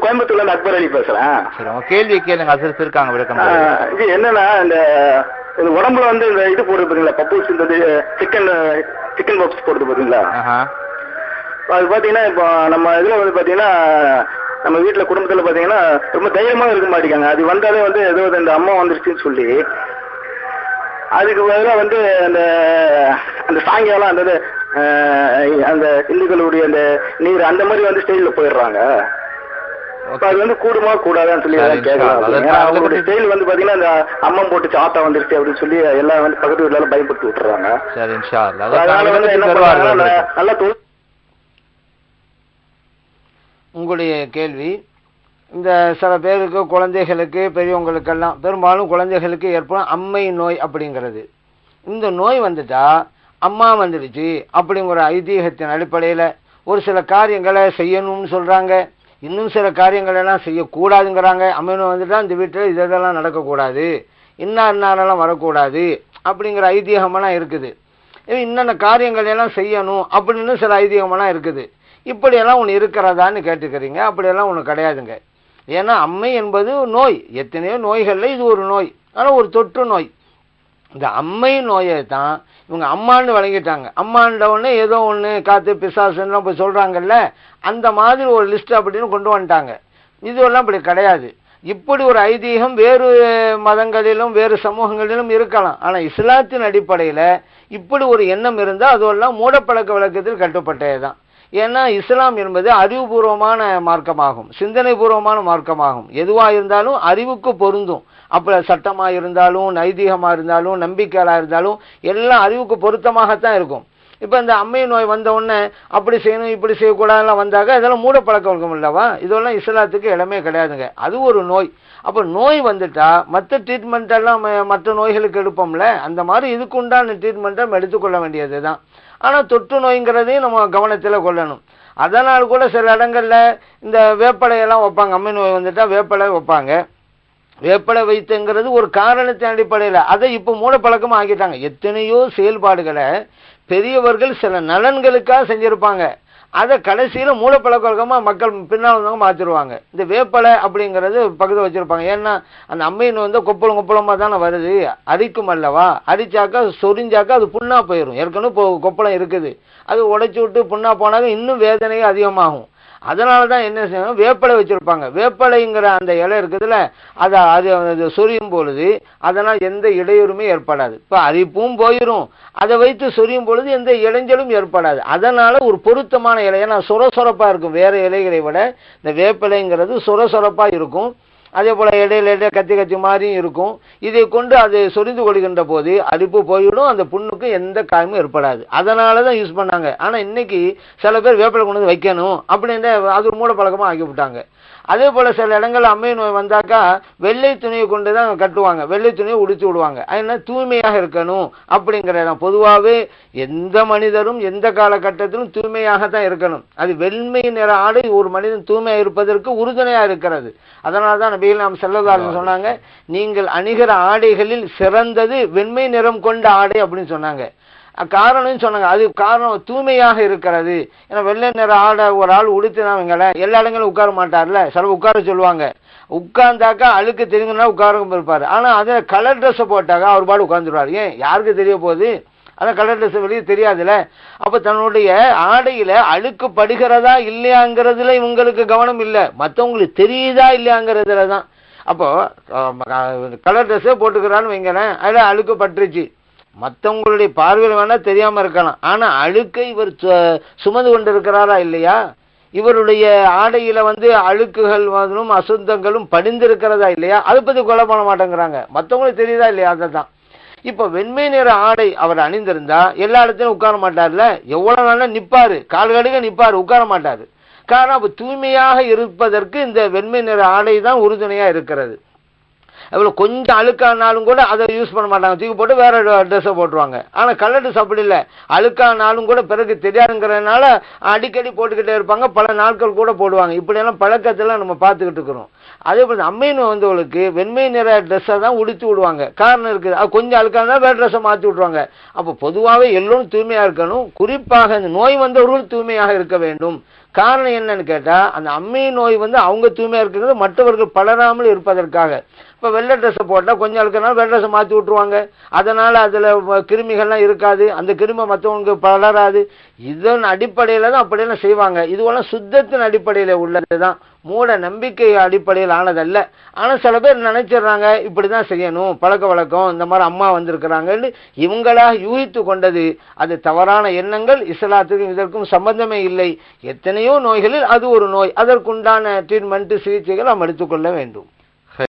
கோயம்புத்தூர்ல இருந்து அக்பர் அலி பேசுறேன். சரி உங்க கேள்வியை கேளுங்க ஹசரத் இருக்காங்க விளக்கம் இது என்னன்னா இந்த உடம்புல வந்து இந்த இது போடுறது பாத்தீங்களா பப்பூஸ் இந்த சிக்கன் சிக்கன் பப்ஸ் போடுறது பாத்தீங்களா? அது பாத்தீங்கன்னா இப்போ நம்ம இதுல வந்து பாத்தீங்கன்னா நம்ம வீட்டுல குடும்பத்துல பாத்தீங்கன்னா ரொம்ப தைரியமா இருக்க மாட்டேங்காங்க அது வந்தாலே வந்து ஏதோ இந்த அம்மா வந்துருச்சுன்னு சொல்லி அதுக்கு பதிலா வந்து அந்த அந்த சாயங்காலம் அந்த அந்த இந்துக்களுடைய அந்த நீர் அந்த மாதிரி வந்து ஸ்டைல்ல போயிடுறாங்க. அப்ப அது வந்து கூடுமா கூடாதான்னு சொல்லி கேட்கலாம் அவங்களுடைய ஸ்டைல் வந்து பாத்தீங்கன்னா அந்த அம்மம் போட்டு சாத்தா வந்துருச்சு அப்படின்னு சொல்லி எல்லாம் வந்து பக்கத்து வீட்டுல பயன்படுத்தி விட்டுறாங்க. சரி இன்ஷா அல்லாஹ். அதனால அதற்கான வந்து என்ன உங்களுக்கு. நல்லா உங்களுடைய கேள்வி இந்த சில பேருக்கு குழந்தைகளுக்கு பெரியவங்களுக்கெல்லாம் பெரும்பாலும் குழந்தைகளுக்கு ஏற்படும் அம்மை நோய் அப்படிங்கிறது. இந்த நோய் வந்துட்டா அம்மா வந்துடுச்சு அப்படிங்கிற ஐதீகத்தின் அடிப்படையில் ஒரு சில காரியங்களை செய்யணும்னு சொல்கிறாங்க இன்னும் சில காரியங்கள் எல்லாம் செய்யக்கூடாதுங்கிறாங்க. அம்மை வந்துட்டால் இந்த வீட்டில் இதெல்லாம் நடக்கக்கூடாது. இன்னார் இன்னாரெல்லாம் வரக்கூடாது அப்படிங்கிற ஐதீகமெல்லாம் இருக்குது. இன்னென்ன காரியங்கள் எல்லாம் செய்யணும் அப்படின்னு சில ஐதீகமெல்லாம் இருக்குது. இப்படியெல்லாம் ஒன்று இருக்கிறதான்னு கேட்டுக்கிறீங்க. அப்படியெல்லாம் ஒன்று கிடையாதுங்க. ஏன்னா அம்மை என்பது நோய். எத்தனையோ நோய்களில் இது ஒரு நோய். ஆனால் ஒரு தொற்று நோய். இந்த அம்மை நோயை தான் இவங்க அம்மான்னு வழங்கிட்டாங்க. அம்மான்றவுடனே ஏதோ ஒன்று காத்து பிசாசுன்னு போய் சொல்கிறாங்கல்ல அந்த மாதிரி ஒரு லிஸ்ட் அப்படின்னு கொண்டு வந்துட்டாங்க. இதுவெல்லாம் இப்படி கிடையாது. இப்படி ஒரு ஐதீகம் வேறு மதங்களிலும் வேறு சமூகங்களிலும் இருக்கலாம். ஆனால் இஸ்லாத்தின் அடிப்படையில் இப்படி ஒரு எண்ணம் இருந்தால் அதுவெல்லாம் மூடப்பழக்க வழக்கத்தில் கட்டுப்பட்டது தான் ஏன்னா இஸ்லாம் என்பது அறிவுபூர்வமான மார்க்கமாகும். சிந்தனைபூர்வமான மார்க்கமாகும். எதுவாக இருந்தாலும் அறிவுக்கு பொருந்தும். அப்போ சட்டமாக இருந்தாலும் நைதீகமாக இருந்தாலும் நம்பிக்கையாக இருந்தாலும் எல்லாம் அறிவுக்கு பொருத்தமாகத்தான் இருக்கும். இப்போ இந்த அம்மை நோய் வந்த உடனே அப்படி செய்யணும் இப்படி செய்யக்கூடாதுலாம் வந்தாக்க இதெல்லாம் மூட பழக்க வழக்கம் இல்லவா? இதெல்லாம் இஸ்லாத்துக்கு இடமே கிடையாதுங்க. அது ஒரு நோய். அப்போ நோய் வந்துட்டா மற்ற ட்ரீட்மெண்ட்டெல்லாம் ம- மற்ற நோய்களுக்கு எடுப்போம்ல? அந்த மாதிரி இதுக்கு உண்டான ட்ரீட்மெண்ட்டை நம்ம எடுத்துக்கொள்ள வேண்டியது தான் ஆனால் தொற்று நோய்ங்கிறதையும் நம்ம கவனத்தில் கொள்ளணும். அதனால் கூட சில இடங்களில் இந்த வேப்பலையெல்லாம் வைப்பாங்க. அம்மை நோய் வந்துட்டால் வேப்பலை வைப்பாங்க. வேப்பலை வைத்துங்கிறது ஒரு காரணத்தின் அடிப்படையில். அதை இப்போ மூடப்பழக்கமாக ஆக்கிட்டாங்க. எத்தனையோ செயல்பாடுகளை பெரியவர்கள் சில நலன்களுக்காக செஞ்சுருப்பாங்க. அதை கடைசியில் மூலப்பழக்கமாக வழக்கமாக மக்கள் பின்னால் வந்தவங்க மாற்றிடுவாங்க இந்த வேப்பலை அப்படிங்கிறது பக்கத்தில் வச்சுருப்பாங்க. ஏன்னா அந்த அம்மையின் வந்து கொப்பளம் கொப்பளமாக தானே வருது. அரிக்கும் அல்லவா? அரிச்சாக்கா சொரிஞ்சாக்கா அது புண்ணாக போயிடும் ஏற்கனவே இப்போ கொப்பளம் இருக்குது. அது உடைச்சி விட்டு புண்ணாக போனாக்க இன்னும் வேதனையே அதிகமாகும். அதனால தான் என்ன செய்யணும்? வேப்பலை வச்சுருப்பாங்க. வேப்பலைங்கிற அந்த இலை இருக்குதுல்ல அதை அது சொரியும் பொழுது அதனால் எந்த இடையூறுமே ஏற்படாது. இப்போ அரிப்பும் போயிடும் அதை வைத்து சொரியும் பொழுது எந்த இடைஞ்சலும் ஏற்படாது. அதனால் ஒரு பொருத்தமான இலை ஏன்னா சொர சொரப்பாக இருக்கும். வேறு இலைகளை விட இந்த வேப்பிலைங்கிறது சொர சொரப்பாக இருக்கும். அதே போல் இடையில இடையில கத்தி கத்தி மாதிரியும் இருக்கும். இதை கொண்டு அது சொரிந்து கொள்கின்ற போது அரிப்பு போயிடும் அந்த புண்ணுக்கு எந்த காயமும் ஏற்படாது. அதனால தான் யூஸ் பண்ணாங்க. ஆனால் இன்னைக்கு சில பேர் வேப்பிலை கொண்டு வந்து வைக்கணும் அப்படின்னு அது ஒரு மூட பழக்கமாக ஆக்கி விட்டாங்க அதே போல் சில இடங்கள்ல அம்மை நோய் வந்தாக்கா வெள்ளை துணியை கொண்டு தான் கட்டுவாங்க. வெள்ளை துணியை உடுத்தி விடுவாங்க. அதனால் தூய்மையாக இருக்கணும் அப்படிங்கிற இடம். பொதுவாகவே எந்த மனிதரும் எந்த காலகட்டத்திலும் தூய்மையாக தான் இருக்கணும். அது வெண்மை நிற ஆடை ஒரு மனிதன் தூய்மையாக இருப்பதற்கு உறுதுணையாக இருக்கிறது. அதனால தான் நபிகள் நாம் செல்லதாக சொன்னாங்க நீங்கள் அணிகிற ஆடைகளில் சிறந்தது வெண்மை நிறம் கொண்ட ஆடை அப்படின்னு சொன்னாங்க. காரணம்னு சொன்னாங்க. அது காரணம் தூய்மையாக இருக்கிறது. ஏன்னா வெள்ளை நிற ஆடை ஒரு ஆள் உடுத்தினாங்களேன் எல்லா இடங்களும் உட்கார மாட்டார்ல. சில உட்கார சொல்லுவாங்க. உட்கார்ந்தாக்கா அழுக்கு தெரியுங்கன்னா உட்காரங்க இருப்பார் ஆனால் அதில் கலர் ட்ரெஸ்ஸை போட்டாக்கா அவர் பாடு உட்காந்துருவார் ஏன்? யாருக்கு தெரிய போகுது? அதான் கலர் ட்ரெஸ் வெளியே தெரியாதுல்ல. அப்போ தன்னுடைய ஆடையில் அழுக்கு படுகிறதா இல்லையாங்கிறதுல இவங்களுக்கு கவனம் இல்லை. மற்றவங்களுக்கு தெரியுதா இல்லையாங்கிறதுல தான் அப்போது கலர் ட்ரெஸ்ஸே போட்டுக்கிறான்னு வைங்களேன். அதில் அழுக்கு பட்டுருச்சு. மற்றவங்களுடைய பார்வையில் வேணால் தெரியாமல் இருக்கலாம். ஆனால் அழுக்கை இவர் சு- சுமந்து கொண்டு இருக்கிறாரா இல்லையா? இவருடைய ஆடையில் வந்து அழுக்குகள் வரும் அசுத்தங்களும் படிந்திருக்கிறதா இல்லையா? அதை பற்றி கொலை பண்ண மாட்டேங்கிறாங்க. மற்றவங்களுக்கு தெரியுதா இல்லையா? அதை தான் இப்போ வெண்மை நிற ஆடை அவர் அணிந்திருந்தா எல்லா இடத்துலையும் உட்கார மாட்டார்ல? எவ்வளோ நாளும் நிற்பார் கால் நிற்பார் உட்கார மாட்டார். காரணம் அப்போ தூய்மையாக இருப்பதற்கு இந்த வெண்மை நிற ஆடை தான் உறுதுணையாக இருக்கிறது. அவ்வளோ கொஞ்சம் அழுக்கானாலும் கூட அதை யூஸ் பண்ண மாட்டாங்க. தூக்கி போட்டு வேற ட்ரெஸ்ஸை போட்டுருவாங்க. ஆனால் கலர் ட்ரெஸ் அப்படி இல்லை. அழுக்கானாலும் கூட பிறகு தெரியாதுங்கிறதுனால அடிக்கடி போட்டுக்கிட்டே இருப்பாங்க. பல நாட்கள் கூட போடுவாங்க. இப்படியெல்லாம் பழக்கத்தெல்லாம் நம்ம பார்த்துக்கிட்டு இருக்கிறோம். அதே போல் அம்மையின் வந்தவங்களுக்கு வெண்மை நிற ட்ரெஸ்ஸை தான் உடுத்தி விடுவாங்க. காரணம் இருக்குது. அது கொஞ்சம் அழுக்கானா வேற ட்ரெஸ்ஸை மாற்றி விட்ருவாங்க அப்போ பொதுவாகவே எல்லோரும் தூய்மையாக இருக்கணும். குறிப்பாக இந்த நோய் வந்தவர்கள் தூய்மையாக இருக்க வேண்டும். காரணம் என்னன்னு கேட்டால் அந்த அம்மை நோய் வந்து அவங்க தூய்மையாக இருக்கிறது மற்றவர்கள் பலராமல் இருப்பதற்காக. இப்போ வெள்ளை ட்ரெஸ்ஸை போட்டால் கொஞ்சம் அழுக்கனால வெள்ளை ட்ரெஸ்ஸை மாற்றி விட்டுருவாங்க. அதனால் அதில் கிருமிகள்லாம் இருக்காது. அந்த கிருமி மற்றவங்களுக்கு பலராது. இதன் அடிப்படையில் தான் அப்படியெல்லாம் செய்வாங்க. இதுவெல்லாம் சுத்தத்தின் அடிப்படையில் உள்ளது தான் மூட நம்பிக்கை அடிப்படையில் ஆனதல்ல. ஆனால் சில பேர் நினைச்சிடுறாங்க இப்படிதான் செய்யணும் பழக்க வழக்கம் இந்த மாதிரி அம்மா வந்திருக்கிறாங்கன்னு இவங்களாக யூகித்து கொண்டது. அது தவறான எண்ணங்கள் இஸ்லாத்துக்கும் இதற்கும் சம்பந்தமே இல்லை. எத்தனையோ நோய்களில் அது ஒரு நோய். அதற்குண்டான ட்ரீட்மெண்ட்டு சிகிச்சைகள் நாம் எடுத்துக்கொள்ள வேண்டும்.